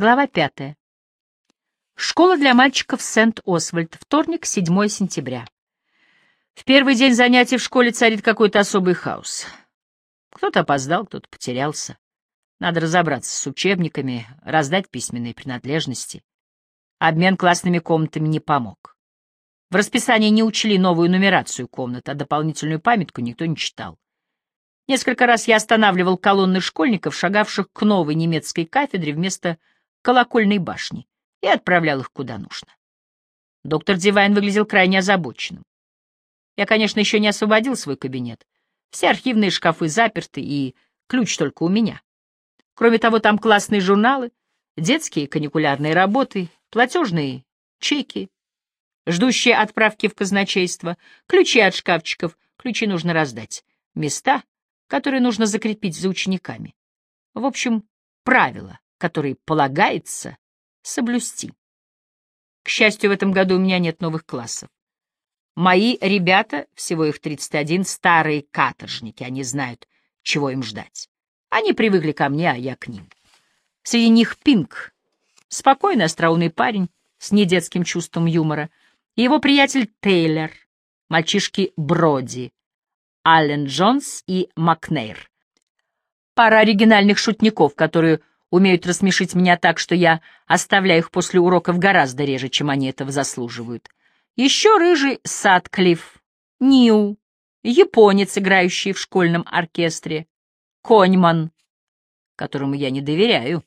Глава пятая. Школа для мальчиков Сент-Освальд. Вторник, 7 сентября. В первый день занятий в школе царит какой-то особый хаос. Кто-то опоздал, кто-то потерялся. Надо разобраться с учебниками, раздать письменные принадлежности. Обмен классными комнатами не помог. В расписании не учли новую нумерацию комнат, а дополнительную памятку никто не читал. Несколько раз я останавливал колонны школьников, шагавших к новой немецкой кафедре вместо колокольной башни, и отправлял их куда нужно. Доктор Дивайн выглядел крайне озабоченным. Я, конечно, еще не освободил свой кабинет. Все архивные шкафы заперты, и ключ только у меня. Кроме того, там классные журналы, детские каникулярные работы, платежные чеки, ждущие отправки в казначейство, ключи от шкафчиков, ключи нужно раздать, места, которые нужно закрепить за учениками. В общем, правила, которые полагается соблюсти. К счастью, в этом году у меня нет новых классов. Мои ребята, всего их 31, старые каторжники, они знают, чего им ждать. Они привыкли ко мне, а я к ним. Среди них Пинк, спокойный, остроумный парень с недетским чувством юмора, и его приятель Тейлор, мальчишки Броди, Аллен Джонс и Макнейр. Пара оригинальных шутников, которые умеют рассмешить меня так, что я оставляю их после уроков гораздо реже, чем они этого заслуживают. Еще рыжий Садклифф, Нью, японец, играющий в школьном оркестре, Коньман, которому я не доверяю,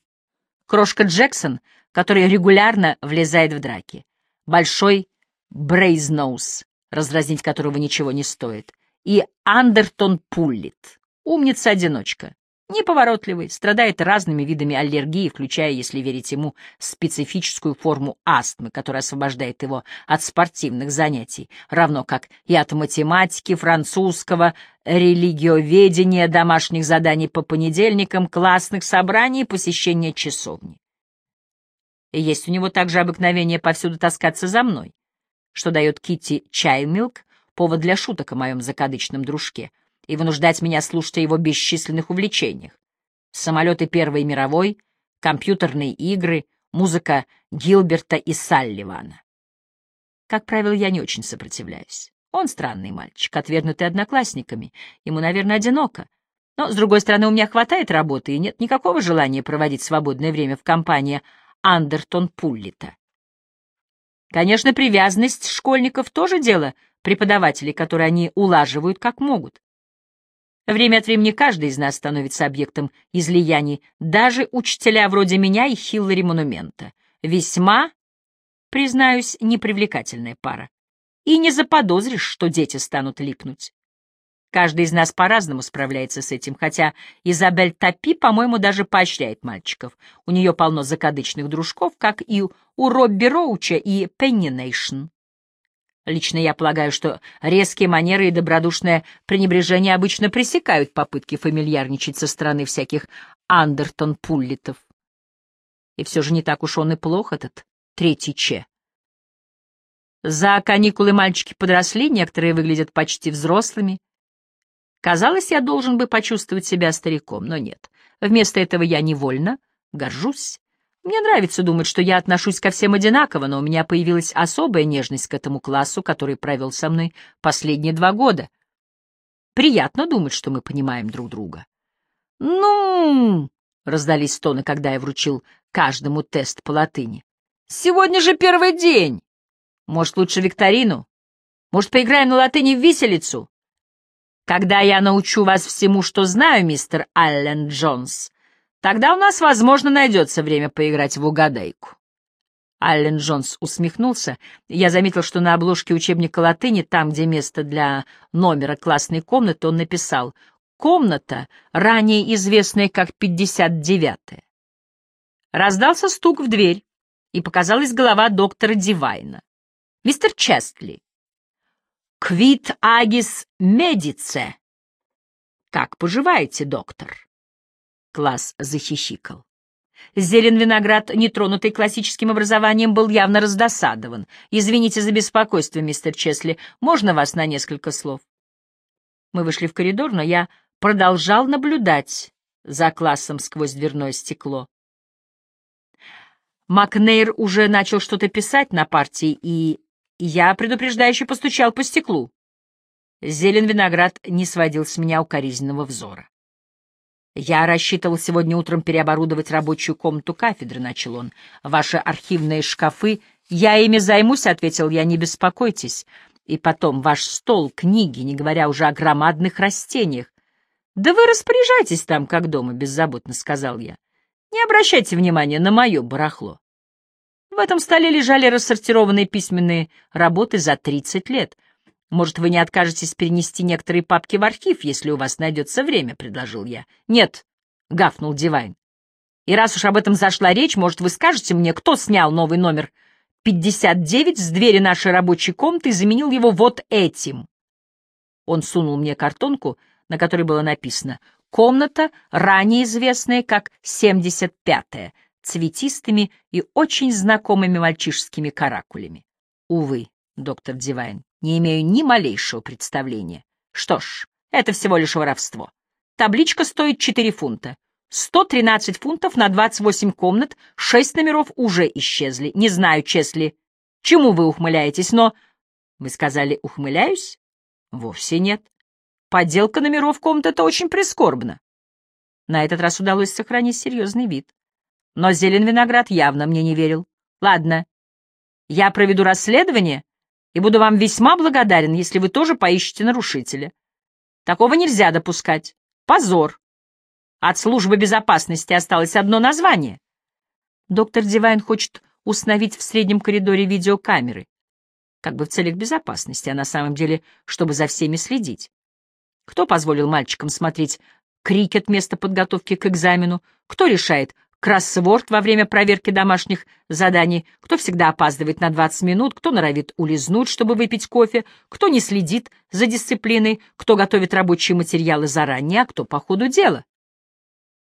крошка Джексон, который регулярно влезает в драки, большой Брейзноус, разразнить которого ничего не стоит, и Андертон Пуллит, умница-одиночка, Неповоротливый, страдает разными видами аллергии, включая, если верить ему, специфическую форму астмы, которая освобождает его от спортивных занятий, равно как и от математики, французского, религиоведения, домашних заданий по понедельникам, классных собраний и посещения часовни. И есть у него также обыкновение повсюду таскаться за мной, что дает Китти Чаймилк повод для шуток о моем закадычном дружке — и вынуждать меня слушать о его бесчисленных увлечениях. Самолеты Первой мировой, компьютерные игры, музыка Гилберта и Салливана. Как правило, я не очень сопротивляюсь. Он странный мальчик, отвергнутый одноклассниками. Ему, наверное, одиноко. Но, с другой стороны, у меня хватает работы, и нет никакого желания проводить свободное время в компании Андертон Пуллита. Конечно, привязанность школьников тоже дело преподавателей, которые они улаживают как могут. Время от времени каждый из нас становится объектом излияний, даже учителя вроде меня и Хиллари Монумента. Весьма, признаюсь, непривлекательная пара. И не заподозришь, что дети станут липнуть. Каждый из нас по-разному справляется с этим, хотя Изабель Топи, по-моему, даже поощряет мальчиков. У нее полно закадычных дружков, как и у Робби Роуча и Пенни Нейшн. Лично я полагаю, что резкие манеры и добродушное пренебрежение обычно пресекают попытки фамильярничать со стороны всяких Андертон-пуллитов. И все же не так уж он и плох, этот третий Че. За каникулы мальчики подросли, некоторые выглядят почти взрослыми. Казалось, я должен бы почувствовать себя стариком, но нет. Вместо этого я невольно горжусь мне нравится думать, что я отношусь ко всем одинаково, но у меня появилась особая нежность к этому классу, который провел со мной последние два года. Приятно думать, что мы понимаем друг друга. «Ну!» — раздались стоны, когда я вручил каждому тест по латыни. «Сегодня же первый день! Может, лучше викторину? Может, поиграем на латыни в виселицу?» «Когда я научу вас всему, что знаю, мистер Аллен Джонс, Тогда у нас, возможно, найдется время поиграть в угадайку. Аллен Джонс усмехнулся. Я заметил, что на обложке учебника латыни, там, где место для номера классной комнаты, он написал «Комната, ранее известная как 59-я». Раздался стук в дверь, и показалась голова доктора Дивайна. «Мистер Честли». «Квит агис медице». «Как поживаете, доктор?» Класс захихикал. Зелен виноград, нетронутый классическим образованием, был явно раздосадован. «Извините за беспокойство, мистер Чесли. Можно вас на несколько слов?» Мы вышли в коридор, но я продолжал наблюдать за классом сквозь дверное стекло. Макнейр уже начал что-то писать на партии, и я предупреждающе постучал по стеклу. Зелен виноград не сводил с меня укоризненного взора. «Я рассчитывал сегодня утром переоборудовать рабочую комнату кафедры», — начал он. «Ваши архивные шкафы...» «Я ими займусь», — ответил я, — «не беспокойтесь. И потом, ваш стол, книги, не говоря уже о громадных растениях. «Да вы распоряжайтесь там, как дома», — беззаботно сказал я. «Не обращайте внимания на мое барахло». В этом столе лежали рассортированные письменные работы за 30 лет. Может, вы не откажетесь перенести некоторые папки в архив, если у вас найдется время, — предложил я. Нет, — гафнул Дивайн. И раз уж об этом зашла речь, может, вы скажете мне, кто снял новый номер 59 с двери нашей рабочей комнаты и заменил его вот этим? Он сунул мне картонку, на которой было написано «Комната, ранее известная как 75-я», цветистыми и очень знакомыми мальчишескими каракулями. Увы, доктор Дивайн, не имею ни малейшего представления. Что ж, это всего лишь воровство. Табличка стоит 4 фунта. 113 фунтов на 28 комнат, 6 номеров уже исчезли. Не знаю, честли, чему вы ухмыляетесь, но... Вы сказали «ухмыляюсь»? Вовсе нет. Подделка номеров комнат — это очень прискорбно. На этот раз удалось сохранить серьезный вид. Но Зелен Виноград явно мне не верил. Ладно, я проведу расследование и буду вам весьма благодарен, если вы тоже поищете нарушителя. Такого нельзя допускать. Позор. От службы безопасности осталось одно название. Доктор Дивайн хочет установить в среднем коридоре видеокамеры. Как бы в целях безопасности, а на самом деле, чтобы за всеми следить. Кто позволил мальчикам смотреть крикет вместо подготовки к экзамену? Кто решает, кроссворд во время проверки домашних заданий, кто всегда опаздывает на 20 минут, кто норовит улизнуть, чтобы выпить кофе, кто не следит за дисциплиной, кто готовит рабочие материалы заранее, а кто по ходу дела.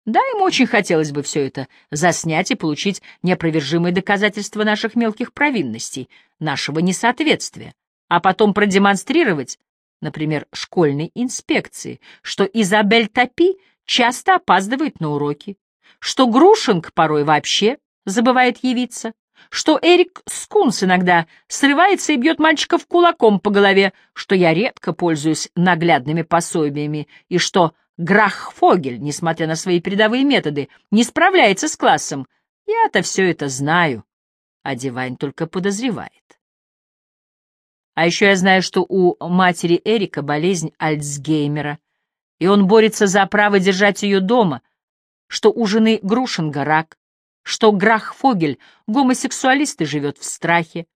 Да, им очень хотелось бы все это заснять и получить неопровержимые доказательства наших мелких провинностей, нашего несоответствия, а потом продемонстрировать, например, школьной инспекции, что Изабель Топи часто опаздывает на уроки, что Грушинг порой вообще забывает явиться, что Эрик Скунс иногда срывается и бьет мальчиков кулаком по голове, что я редко пользуюсь наглядными пособиями, и что Грахфогель, несмотря на свои передовые методы, не справляется с классом. Я-то все это знаю, а Дивайн только подозревает. А еще я знаю, что у матери Эрика болезнь Альцгеймера, и он борется за право держать ее дома — что у жены Грушинга рак, что Грахфогель, гомосексуалист и живет в страхе.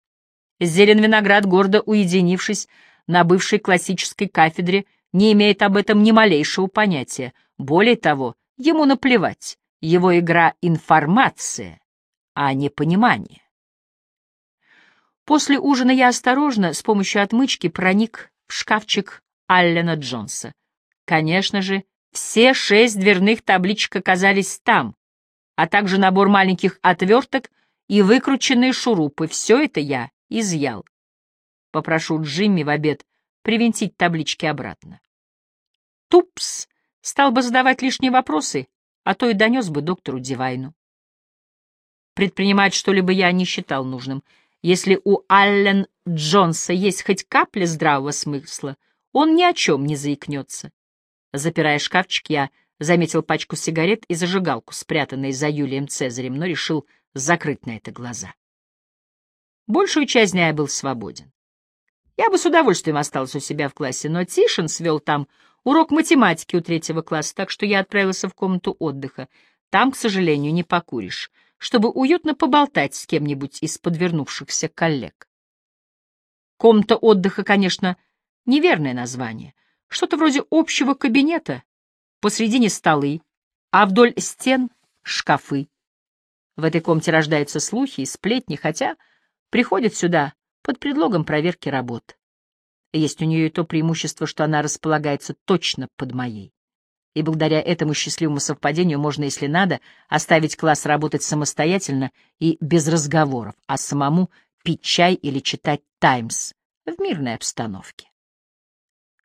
Зелен Виноград, гордо уединившись на бывшей классической кафедре, не имеет об этом ни малейшего понятия. Более того, ему наплевать, его игра — информация, а не понимание. После ужина я осторожно, с помощью отмычки, проник в шкафчик Аллена Джонса. Конечно же, все шесть дверных табличек оказались там, а также набор маленьких отверток и выкрученные шурупы. Все это я изъял. Попрошу Джимми в обед привинтить таблички обратно. Тупс стал бы задавать лишние вопросы, а то и донес бы доктору Дивайну. Предпринимать что-либо я не считал нужным. Если у Аллен Джонса есть хоть капля здравого смысла, он ни о чем не заикнется. Запирая шкафчик, я заметил пачку сигарет и зажигалку, спрятанные за Юлием Цезарем, но решил закрыть на это глаза. Большую часть дня я был свободен. Я бы с удовольствием остался у себя в классе, но Тишин свел там урок математики у третьего класса, так что я отправился в комнату отдыха. Там, к сожалению, не покуришь, чтобы уютно поболтать с кем-нибудь из подвернувшихся коллег. Комната отдыха, конечно, неверное название — что-то вроде общего кабинета, посредине столы, а вдоль стен — шкафы. В этой комнате рождаются слухи и сплетни, хотя приходят сюда под предлогом проверки работ. Есть у нее и то преимущество, что она располагается точно под моей. И благодаря этому счастливому совпадению можно, если надо, оставить класс работать самостоятельно и без разговоров, а самому пить чай или читать «Таймс» в мирной обстановке.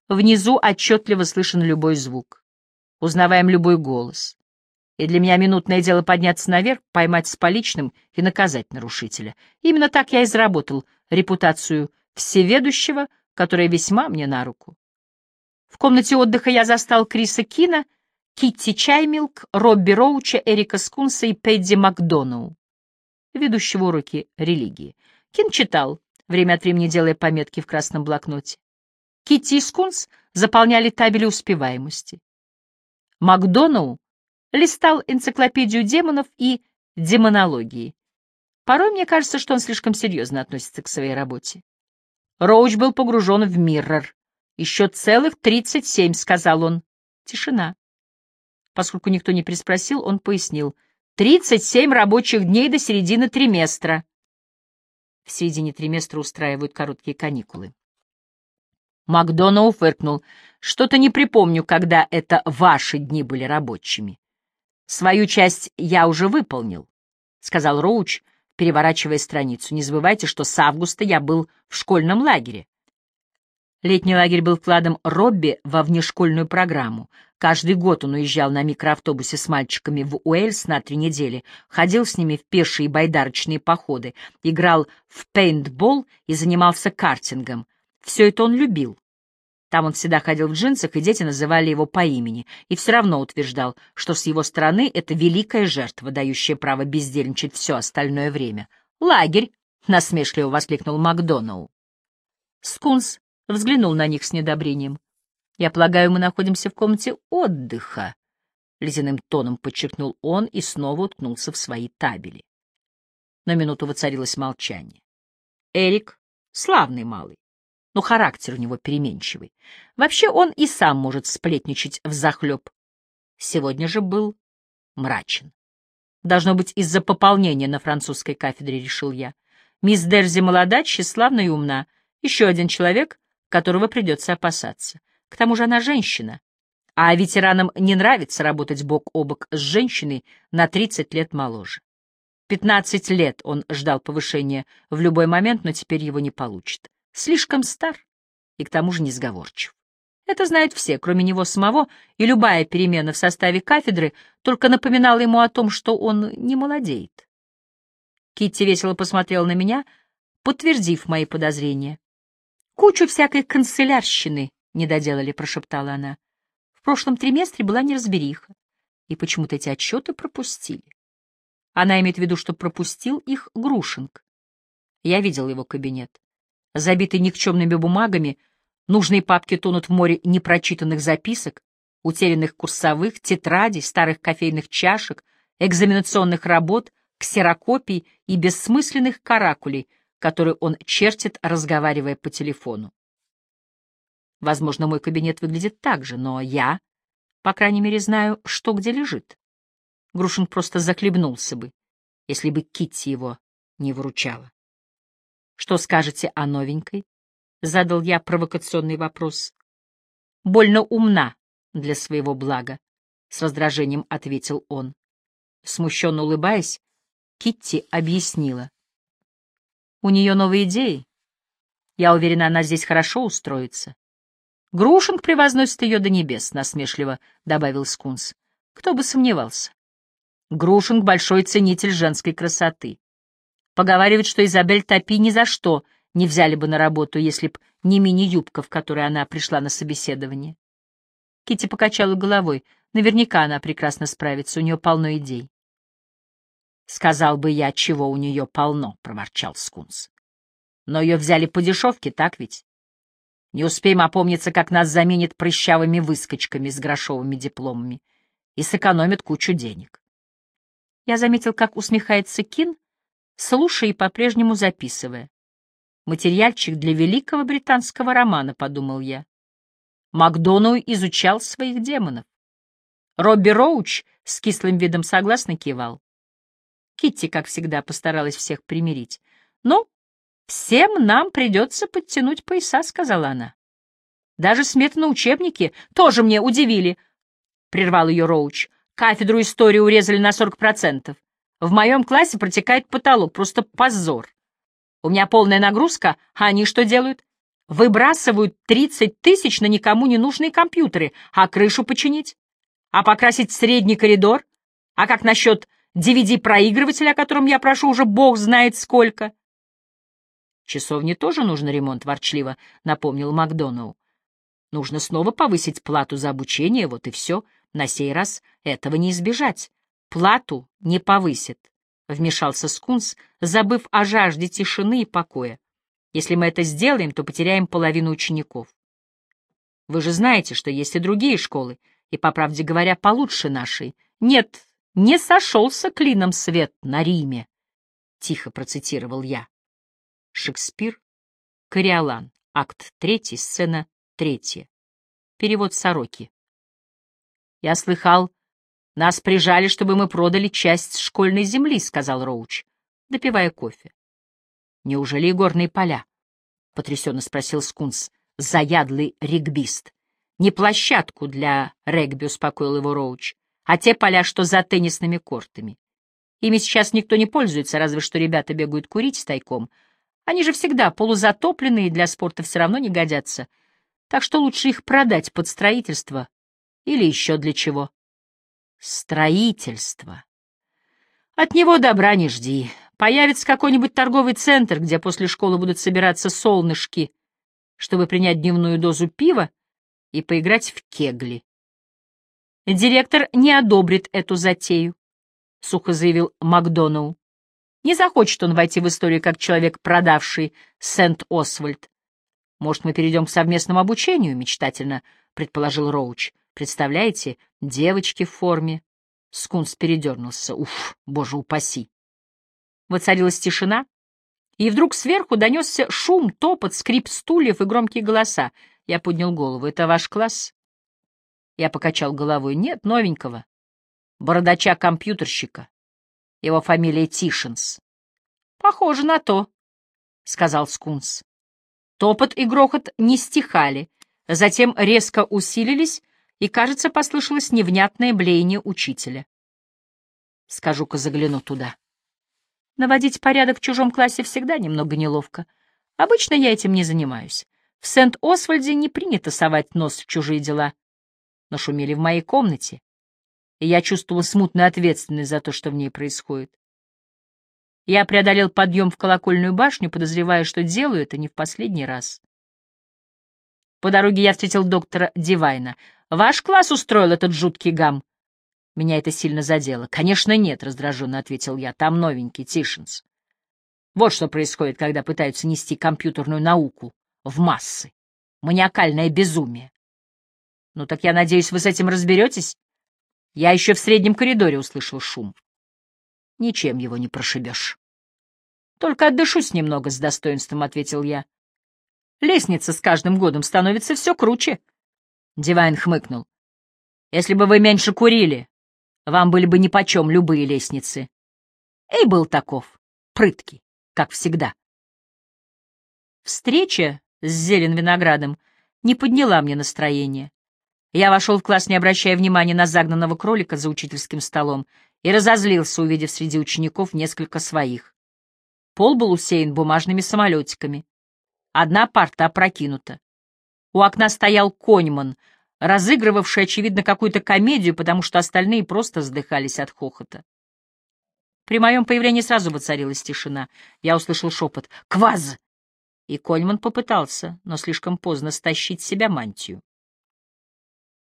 Внизу отчетливо слышен любой звук. Узнаваем любой голос. И для меня минутное дело подняться наверх, поймать с поличным и наказать нарушителя. Именно так я и заработал репутацию всеведущего, которая весьма мне на руку. В комнате отдыха я застал Криса Кина, Китти Чаймилк, Робби Роуча, Эрика Скунса и Пэдди Макдоноу, ведущего уроки религии. Кин читал, время от времени делая пометки в красном блокноте. Китти и Скунс заполняли табели успеваемости. Макдоноу листал энциклопедию демонов и демонологии. Порой мне кажется, что он слишком серьезно относится к своей работе. Роуч был погружен в миррор. «Еще целых тридцать семь», — сказал он. Тишина. Поскольку никто не приспросил, он пояснил. «Тридцать семь рабочих дней до середины триместра». В середине триместра устраивают короткие каникулы. Макдоналл фыркнул. «Что-то не припомню, когда это ваши дни были рабочими». «Свою часть я уже выполнил», — сказал Роуч, переворачивая страницу. «Не забывайте, что с августа я был в школьном лагере. Летний лагерь был вкладом Робби во внешкольную программу. Каждый год он уезжал на микроавтобусе с мальчиками в Уэльс на три недели, ходил с ними в пешие байдарочные походы, играл в пейнтбол и занимался картингом. Все это он любил. Там он всегда ходил в джинсах, и дети называли его по имени, и все равно утверждал, что с его стороны это великая жертва, дающая право бездельничать все остальное время. «Лагерь!» — насмешливо воскликнул Макдоналл. Скунс взглянул на них с недобрением. «Я полагаю, мы находимся в комнате отдыха», — ледяным тоном подчеркнул он и снова уткнулся в свои табели. На минуту воцарилось молчание. Эрик — славный малый, но характер у него переменчивый. Вообще он и сам может сплетничать взахлеб. Сегодня же был мрачен. Должно быть, из-за пополнения на французской кафедре, решил я. Мисс Дерзи молода, тщеславна и умна. Еще один человек, которого придется опасаться. К тому же она женщина. А ветеранам не нравится работать бок о бок с женщиной на 30 лет моложе. 15 лет он ждал повышения в любой момент, но теперь его не получит. Слишком стар и к тому же несговорчив. Это знают все, кроме него самого, и любая перемена в составе кафедры только напоминала ему о том, что он не молодеет. Китти весело посмотрела на меня, подтвердив мои подозрения. Кучу всякой канцелярщины не доделали, прошептала она. В прошлом триместре была неразбериха, и почему-то эти отчеты пропустили. Она имеет в виду, что пропустил их Грушинг. Я видел его кабинет. Забитый никчемными бумагами, нужные папки тонут в море непрочитанных записок, утерянных курсовых, тетрадей, старых кофейных чашек, экзаменационных работ, ксерокопий и бессмысленных каракулей — который он чертит, разговаривая по телефону. Возможно, мой кабинет выглядит так же, но я, по крайней мере, знаю, что где лежит. Грушин просто захлебнулся бы, если бы Китти его не выручала. «Что скажете о новенькой?» — задал я провокационный вопрос. «Больно умна для своего блага», — с раздражением ответил он. Смущенно улыбаясь, Китти объяснила. У нее новые идеи. Я уверена, она здесь хорошо устроится. Грушинг превозносит ее до небес, — насмешливо добавил Скунс. Кто бы сомневался. Грушинг — большой ценитель женской красоты. Поговаривает, что Изабель Топи ни за что не взяли бы на работу, если б не мини-юбка, в которой она пришла на собеседование. Кити покачала головой. Наверняка она прекрасно справится, у нее полно идей. Сказал бы я, чего у нее полно, — проворчал Скунс. Но ее взяли по дешевке, так ведь? Не успеем опомниться, как нас заменят прыщавыми выскочками с грошовыми дипломами и сэкономят кучу денег. Я заметил, как усмехается Кин, слушая и по-прежнему записывая. Материальчик для великого британского романа, — подумал я. Макдоналл изучал своих демонов. Робби Роуч с кислым видом согласно кивал. Китти, как всегда, постаралась всех примирить. «Ну, всем нам придется подтянуть пояса», — сказала она. «Даже сметы на учебники тоже мне удивили», — прервал ее Роуч. «Кафедру истории урезали на сорок процентов. В моем классе протекает потолок, просто позор. У меня полная нагрузка, а они что делают? Выбрасывают тридцать тысяч на никому не нужные компьютеры, а крышу починить? А покрасить средний коридор? А как насчет DVD-проигрывателя, о котором я прошу уже бог знает сколько? Часовне тоже нужен ремонт, ворчливо напомнил Макдоналл. Нужно снова повысить плату за обучение, вот и все. На сей раз этого не избежать. Плату не повысит, — вмешался Скунс, забыв о жажде тишины и покоя. Если мы это сделаем, то потеряем половину учеников. Вы же знаете, что есть и другие школы, и, по правде говоря, получше нашей. Нет, не сошелся клином свет на Риме, — тихо процитировал я. Шекспир, Кориолан, акт третий, сцена третья. Перевод Сороки. Я слыхал, нас прижали, чтобы мы продали часть школьной земли, — сказал Роуч, допивая кофе. Неужели и горные поля? — потрясенно спросил Скунс, заядлый регбист. Не площадку для регби, — успокоил его Роуч а те поля, что за теннисными кортами. Ими сейчас никто не пользуется, разве что ребята бегают курить тайком. Они же всегда полузатопленные и для спорта все равно не годятся. Так что лучше их продать под строительство или еще для чего. Строительство. От него добра не жди. Появится какой-нибудь торговый центр, где после школы будут собираться солнышки, чтобы принять дневную дозу пива и поиграть в кегли. Директор не одобрит эту затею, — сухо заявил Макдоналл. Не захочет он войти в историю как человек, продавший Сент-Освальд. Может, мы перейдем к совместному обучению, — мечтательно предположил Роуч. Представляете, девочки в форме. Скунс передернулся. Уф, боже упаси. Воцарилась тишина, и вдруг сверху донесся шум, топот, скрип стульев и громкие голоса. Я поднял голову. «Это ваш класс?» Я покачал головой. Нет, новенького. Бородача-компьютерщика. Его фамилия Тишинс. Похоже на то, — сказал Скунс. Топот и грохот не стихали, затем резко усилились, и, кажется, послышалось невнятное блеяние учителя. Скажу-ка загляну туда. Наводить порядок в чужом классе всегда немного неловко. Обычно я этим не занимаюсь. В Сент-Освальде не принято совать нос в чужие дела но шумели в моей комнате, и я чувствовала смутную ответственность за то, что в ней происходит. Я преодолел подъем в колокольную башню, подозревая, что делаю это не в последний раз. По дороге я встретил доктора Дивайна. «Ваш класс устроил этот жуткий гам?» Меня это сильно задело. «Конечно, нет», — раздраженно ответил я. «Там новенький, Тишинс. Вот что происходит, когда пытаются нести компьютерную науку в массы. Маниакальное безумие. Ну так я надеюсь, вы с этим разберетесь? Я еще в среднем коридоре услышал шум. Ничем его не прошибешь. Только отдышусь немного, с достоинством ответил я. Лестница с каждым годом становится все круче. Дивайн хмыкнул. Если бы вы меньше курили, вам были бы нипочем любые лестницы. Эй, был таков, прыткий, как всегда. Встреча с зелен виноградом не подняла мне настроение. Я вошел в класс, не обращая внимания на загнанного кролика за учительским столом, и разозлился, увидев среди учеников несколько своих. Пол был усеян бумажными самолетиками. Одна парта опрокинута. У окна стоял коньман, разыгрывавший, очевидно, какую-то комедию, потому что остальные просто задыхались от хохота. При моем появлении сразу воцарилась тишина. Я услышал шепот «Кваз!» И Коньман попытался, но слишком поздно стащить себя мантию.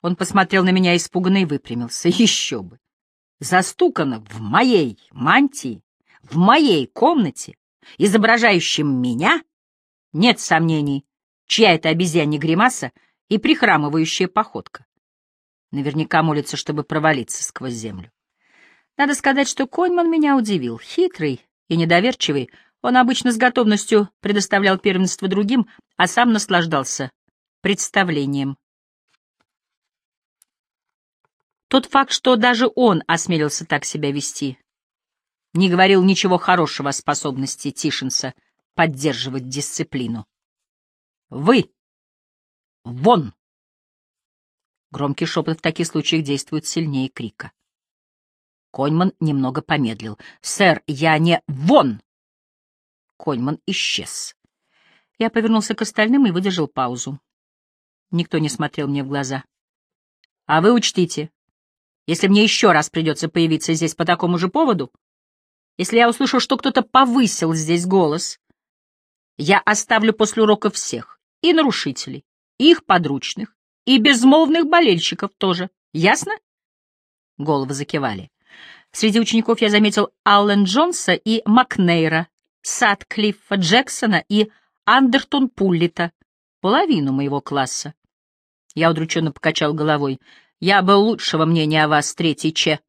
Он посмотрел на меня испуганно и выпрямился. Еще бы! Застукано в моей мантии, в моей комнате, изображающем меня, нет сомнений, чья это обезьянья гримаса и прихрамывающая походка. Наверняка молится, чтобы провалиться сквозь землю. Надо сказать, что Коньман меня удивил. Хитрый и недоверчивый, он обычно с готовностью предоставлял первенство другим, а сам наслаждался представлением. Тот факт, что даже он осмелился так себя вести, не говорил ничего хорошего о способности Тишинса поддерживать дисциплину. «Вы! Вон!» Громкий шепот в таких случаях действует сильнее крика. Коньман немного помедлил. «Сэр, я не... Вон!» Коньман исчез. Я повернулся к остальным и выдержал паузу. Никто не смотрел мне в глаза. «А вы учтите, Если мне еще раз придется появиться здесь по такому же поводу, если я услышу, что кто-то повысил здесь голос, я оставлю после урока всех, и нарушителей, их подручных, и безмолвных болельщиков тоже. Ясно? Головы закивали. Среди учеников я заметил Аллен Джонса и Макнейра, Садклиффа Джексона и Андертон Пуллита, половину моего класса. Я удрученно покачал головой. Я был лучшего мнения о вас, третий Че.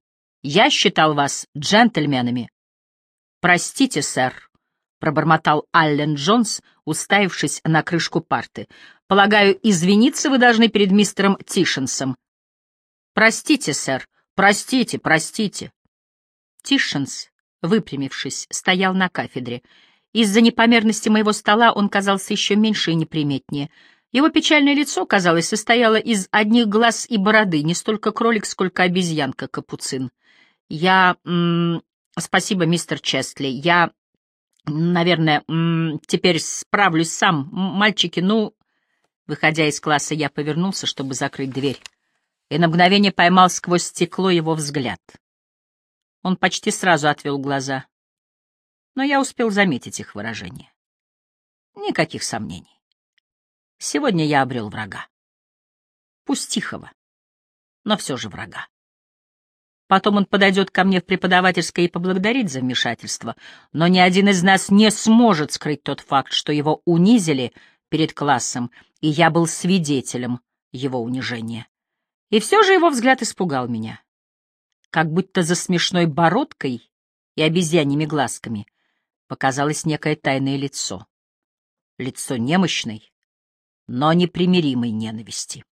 Я считал вас джентльменами. Простите, сэр, — пробормотал Аллен Джонс, уставившись на крышку парты. Полагаю, извиниться вы должны перед мистером Тишенсом. Простите, сэр, простите, простите. Тишенс, выпрямившись, стоял на кафедре. Из-за непомерности моего стола он казался еще меньше и неприметнее. Его печальное лицо, казалось, состояло из одних глаз и бороды, не столько кролик, сколько обезьянка-капуцин. Я... М -м, спасибо, мистер Честли. Я, наверное, теперь справлюсь сам. Мальчики, ну... Выходя из класса, я повернулся, чтобы закрыть дверь, и на мгновение поймал сквозь стекло его взгляд. Он почти сразу отвел глаза, но я успел заметить их выражение. Никаких сомнений. Сегодня я обрел врага. Пусть тихого, но все же врага. Потом он подойдет ко мне в преподавательское и поблагодарит за вмешательство, но ни один из нас не сможет скрыть тот факт, что его унизили перед классом, и я был свидетелем его унижения. И все же его взгляд испугал меня как будто за смешной бородкой и обезьяньими глазками показалось некое тайное лицо. Лицо немощной, но непримиримой ненависти.